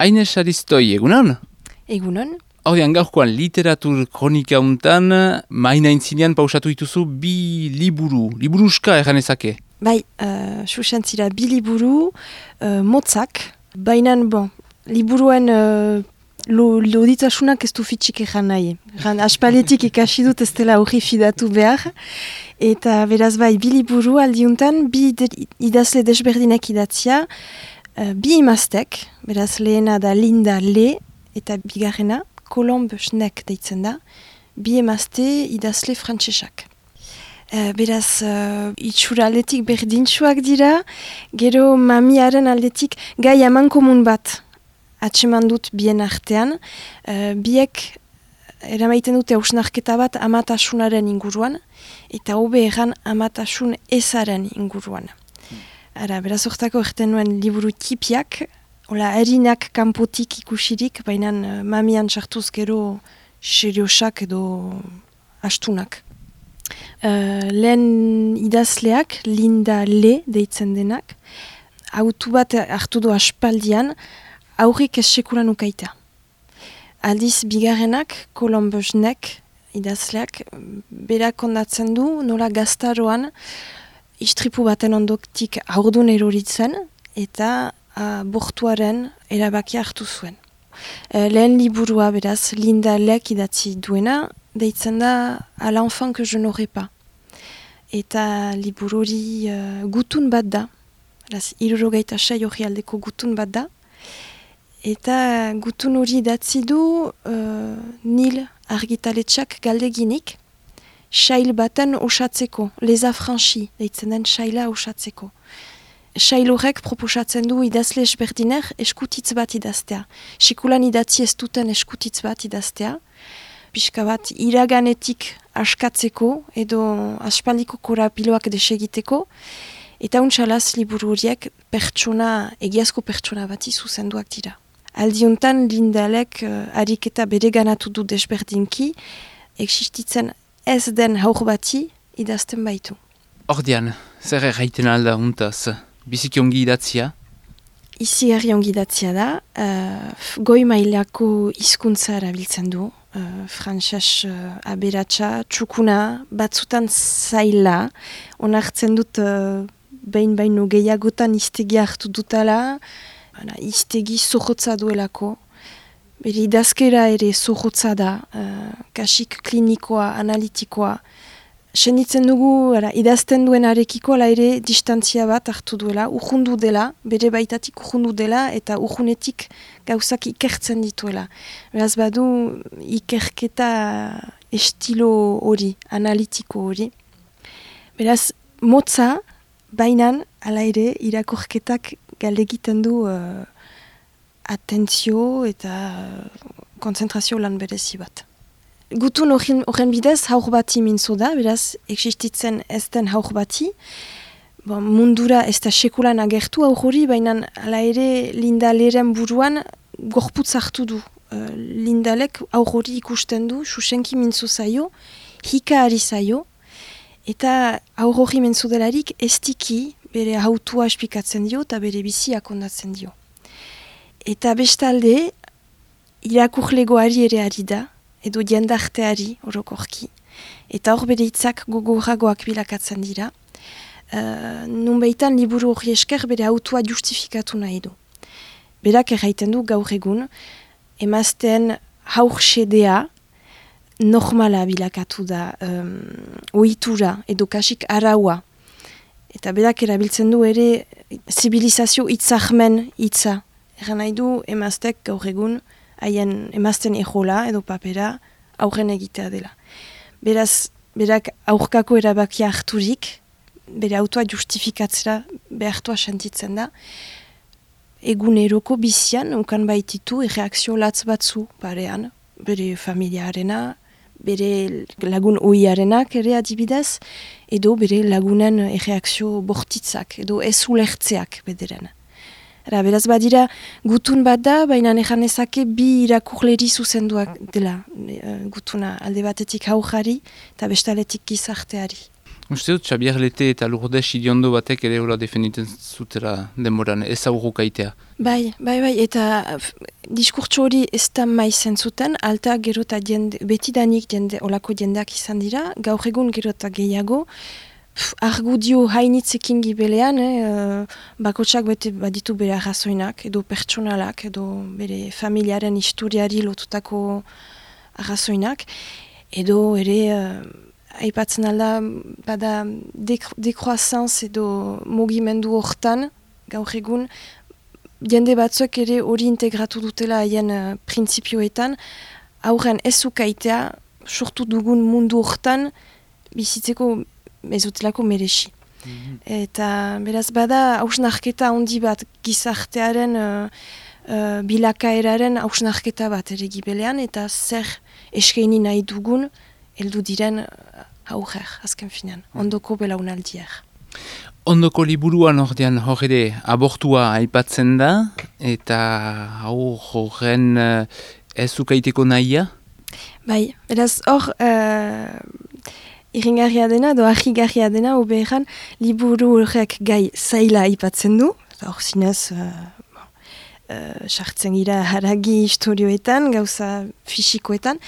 Aine Saristoi, egunon? Egunon. Hordian gaurkoan literatur kronika untan, maina intzinean pausatu dituzu bi liburu, liburuska ezake. Bai, uh, susentzira bi liburu, uh, motzak, baina, bon, liburuen uh, loditasunak ez du fitxik ezan nahi. Gan, aspaletik ikasi dut ez dela hori fidatu behar. Eta beraz bai, bi liburu aldiuntan, bi idazle desberdinek idatzia, uh, bi imaztek, beraz lehena da Linda Le, eta bigarrena, Colombe Schneck deitzen da, bi emazte idazle frantsesak. Uh, beraz, uh, itxura aldetik berdintxuak dira, gero mamiaren aldetik gai eman komun bat atseman dut bien artean, uh, biek eramaiten dute hausnarketa bat amatasunaren inguruan, eta hobe egan amatasun ezaren inguruan. Ara, beraz ortako erten nuen liburu tipiak, hola, erinak kanpotik ikusirik, baina uh, mamian sartuz gero seriosak edo astunak. Uh, lehen idazleak, Linda Le deitzen denak, autu bat hartu du aspaldian, aurrik esekuran ukaita. Aldiz bigarrenak, Kolombosnek idazleak, berak ondatzen du, nola gaztaroan, istripu baten ondoktik aurdun eroritzen eta a, bortuaren erabakia hartu zuen. E, lehen liburua beraz Linda Lek idatzi duena, deitzen da A l'enfant que je n'aurai pas. Eta libururi uh, gutun bat da, beraz irurogeita sei hori aldeko gutun bat da, eta gutun hori idatzi du uh, nil argitaletxak galdeginik, Sail baten osatzeko, leza franxi, deitzen den saila osatzeko. Sail horrek proposatzen du idazle esberdiner eskutitz bat idaztea. Sikulan idatzi ez duten eskutitz bat idaztea. Piska bat iraganetik askatzeko edo aspaldiko korapiloak desegiteko. Eta untxalaz liburu horiek pertsona, egiazko pertsona bati zuzenduak dira. Aldiuntan lindalek uh, ariketa bere ganatu du desberdinki, existitzen ez den haur bati idazten baitu. Ordian, zer erraiten alda untaz, biziki ongi idatzia? Izi herri ongi idatzia da, uh, goi mailako hizkuntza erabiltzen du, uh, frantxas uh, aberatsa, txukuna, batzutan zaila, onartzen dut uh, behin baino gehiagotan iztegi hartu dutala, iztegi zohotza duelako, Beri idazkera ere zuhutza da, uh, kasik klinikoa, analitikoa. Senitzen dugu, ara, idazten duen arekiko, la ere distantzia bat hartu duela, urrundu dela, bere baitatik urrundu dela, eta urrunetik gauzak ikertzen dituela. Beraz badu, ikerketa estilo hori, analitiko hori. Beraz, motza, bainan, ala ere, irakorketak galegiten du... Uh, atentzio eta konzentrazio lan berezi bat. Gutun horren bidez haur bati mintzo da, beraz, existitzen ez den haur bati, bon, mundura ez da sekulan agertu haur hori, baina ala ere linda leren buruan gorputz hartu du. Uh, lindalek haur hori ikusten du, susenki mintzo zaio, hika ari zaio, eta haur hori mintzo delarik ez tiki bere hautua espikatzen dio eta bere biziak ondatzen dio. Eta bestalde, irakurlegoari ere ari da, edo jendarteari orokorki. Eta hor bere hitzak gogoragoak bilakatzen dira. Uh, nun liburu hori esker bere autua justifikatu nahi du. Berak erraiten du gaur egun, emazten haur sedea normala bilakatu da, um, oitura edo kasik araua. Eta berak erabiltzen du ere zibilizazio itzahmen itza Egan nahi du emaztek gaur egun haien emazten ejola edo papera aurren egitea dela. Beraz, berak aurkako erabakia harturik, bere autoa justifikatzera behartua sentitzen da, egun eroko bizian, unkan baititu, erreakzio latz batzu parean, bere familiarena, bere lagun oiarenak ere adibidez, edo bere lagunen erreakzio bortitzak, edo ez ulertzeak bederen. Era, beraz badira gutun bat da, baina nejan ezake bi irakurleri zuzenduak dela e, gutuna alde batetik haujari eta bestaletik gizarteari. Uste dut, Xabier Lete eta Lourdes idiondo batek ere hola defenditen zutela demoran, ez aurro kaitea. Bai, bai, bai, eta diskurtso hori ez da maizen zuten, alta gero eta betidanik jende, olako jendeak izan dira, gaur egun gero eta gehiago, argudio hainitzekin gibelean, eh, bakotsak bete baditu bere arrazoinak, edo pertsonalak, edo bere familiaren historiari lotutako arrazoinak, edo ere, uh, aipatzen alda, bada dekroazanz edo mugimendu hortan, gaur egun, jende batzuek ere hori integratu dutela haien uh, printzipioetan, aurren ez ukaitea, sortu dugun mundu hortan, bizitzeko mezutelako merexi. Mhm. Eta beraz bada hausnarketa handi bat gizartearen uh, uh, bilakaeraren hausnarketa bat ere gibelean eta zer eskeini nahi dugun heldu diren aurrer, azken finean, mhm. ondoko belaunaldiak. Ondoko liburuan ordean horre abortua aipatzen da eta hau horren uh, ez ukaiteko nahia? Bai, beraz hor Iringarria dena, do ahigarria dena, oberan, liburu horrek gai zaila aipatzen du, hor zinez, uh, uh, sartzen gira haragi historioetan, gauza fisikoetan,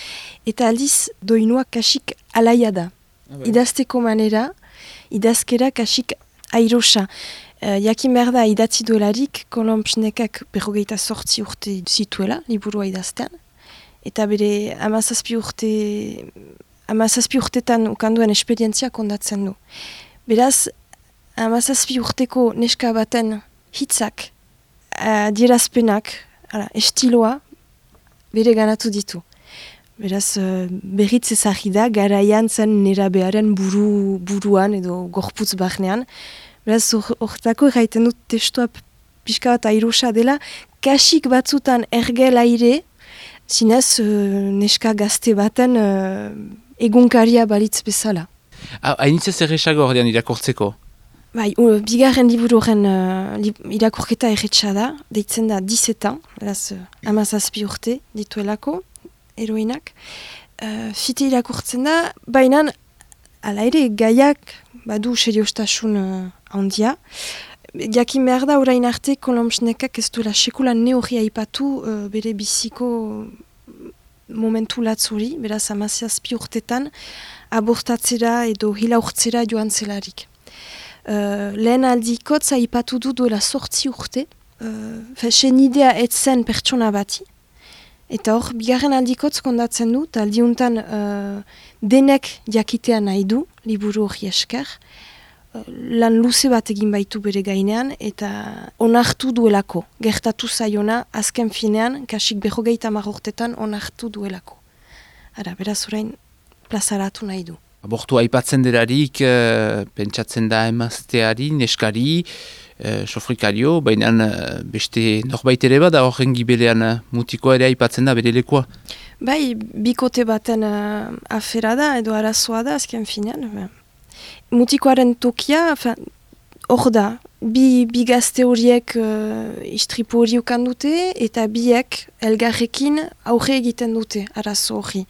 eta aldiz doinua kasik alaia da. Ah, Idazteko manera, idazkera kasik airosa. Uh, jakin behar da, idatzi duelarik, kolompsnekak berrogeita sortzi urte zituela, liburua idaztean, eta bere amazazpi urte amazazpi urtetan ukanduen esperientzia kondatzen du. Beraz, amazazpi urteko neska baten hitzak, adierazpenak, estiloa, bere ganatu ditu. Beraz, uh, berriz ezagri da, garaian zen nera beharen buru, buruan edo gorputz bahnean. Beraz, horretako or, erraiten dut testua pixka bat airosa dela, kasik batzutan ergel aire, zinez uh, neska gazte baten uh, egunkaria balitz bezala. Hainitza zer esago ordean irakortzeko? Bai, uh, bigarren liburu horren uh, irakorketa erretxa da, deitzen da dizetan, beraz, uh, amazazpi urte dituelako, eroinak. Uh, fite irakurtzen da, baina ala ere gaiak badu seriostasun uh, handia. Jakin behar da, orain arte, kolompsnekak ez duela sekulan neoria ipatu uh, bere biziko momentu latzuri, beraz amaziazpi urtetan, abortatzera edo hilaurtzera joan zelarik. Uh, lehen aldikotza ipatu du duela sortzi urte, uh, fesen idea etzen pertsona bati, eta hor, bigarren aldikotz kondatzen du, eta aldiuntan uh, denek jakitea nahi du, liburu hori esker, lan luze bat egin baitu bere gainean eta onartu duelako. Gertatu zaiona azken finean, kasik behogeita marrortetan onartu duelako. Ara, beraz orain plazaratu nahi du. Abortu aipatzen derarik, uh, pentsatzen da emazteari, neskari, uh, sofrikario, baina uh, beste norbait ere bada horren gibelean mutikoa ere aipatzen da bere lekoa. Bai, bikote baten uh, afera da edo arazoa da azken finean mutikoaren tokia, hor da, bi, bi gazte horiek uh, istripu hori ukan dute, eta biek elgarrekin aurre egiten dute, arazo hori.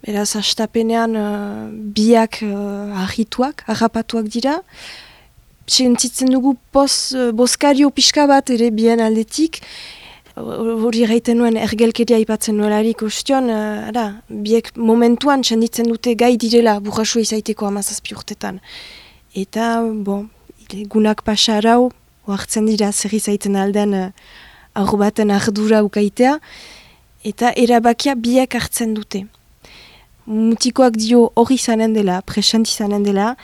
Beraz, astapenean uh, biak uh, ahituak, harrapatuak dira, Sentitzen dugu pos, uh, boskario pixka bat ere bien aldetik, hori gaiten nuen ergelkeria ipatzen nuelarik ustion, uh, biek momentuan txenditzen dute gai direla burrasu izaiteko amazazpi urtetan. Eta, bon, gunak pasarau, oartzen dira zer izaiten alden uh, aur baten ardura ukaitea, eta erabakia biek hartzen dute. Mutikoak dio hori zanen dela, present izanen dela,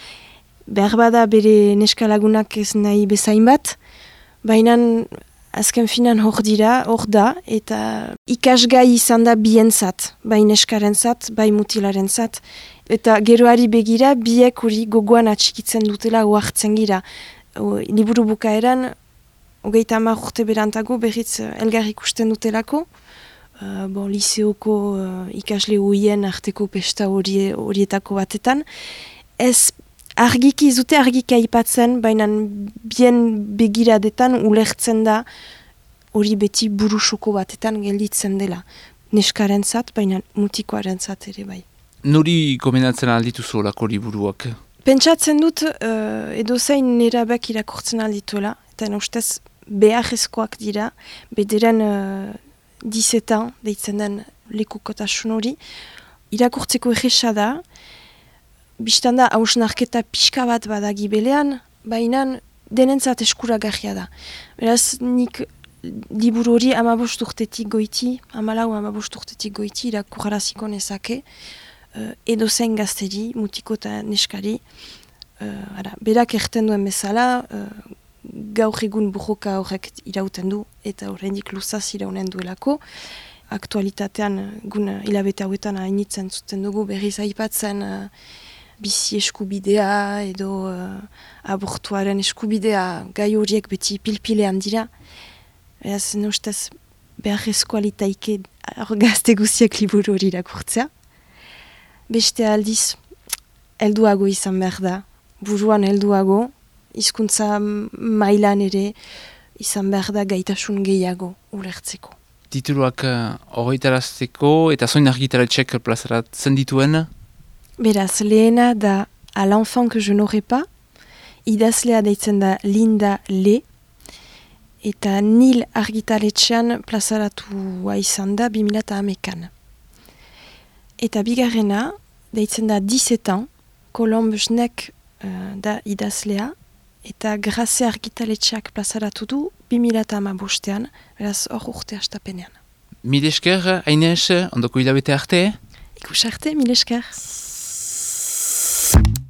behar bada bere neskalagunak ez nahi bezain bat, baina azken finan hor dira, hor da, eta ikasgai izan da bientzat, bai neskaren zat, bai mutilaren zat, eta geroari begira biek hori gogoan atxikitzen dutela uartzen gira. O, liburu bukaeran, hogeita hamar urte berantago berriz eh, elgar ikusten dutelako, uh, bon, liseoko uh, ikasle huien arteko pesta horietako batetan, ez argiki zute argika aipatzen, baina bien begiradetan ulertzen da hori beti burusoko batetan gelditzen dela. Neskaren zat, baina mutikoaren zat ere bai. Nori komendatzen alditu zolako liburuak? Pentsatzen dut uh, edo zain nerabak irakurtzen aldituela, eta ustez behar dira, bederen uh, dizetan, deitzen den lekukotasun hori, irakurtzeko egesa da, biztan da hausnarketa pixka bat badagi belean, baina denentzat eskuragarria da. Beraz, nik liburu hori amabost urtetik goiti, amalau amabost urtetik goiti irakurraziko nezake, uh, edo zen gazteri, mutiko eta neskari, uh, ara, berak erten duen bezala, uh, gaur egun bujoka horrek irauten du, eta horrendik luzaz iraunen duelako, aktualitatean gun hilabete hauetan hainitzen zuten dugu berriz aipatzen uh, bizi eskubidea edo uh, abortuaren eskubidea gai horiek beti pilpilean dira. Eaz, nustez, behar eskualitaike gazte guziak liburu hori irakurtzea. Beste aldiz, helduago izan behar da, buruan helduago, hizkuntza mailan ere izan behar da gaitasun gehiago ulertzeko tituluak uh, eta zoin argitaratxek plazaratzen dituen? Beraz, lehena da A l'enfant que je n'aurai pas, idazlea deitzen da Linda Le, eta nil argitaletxean plazaratu izan da 2008an. Eta bigarrena, deitzen da 17 ans, Kolombusnek uh, da idazlea, eta graze argitaletxeak plazaratu du 2008 bostean, beraz hor urte astapenean. Mil esker, Aines, ondoko hilabete arte? Ikus arte. you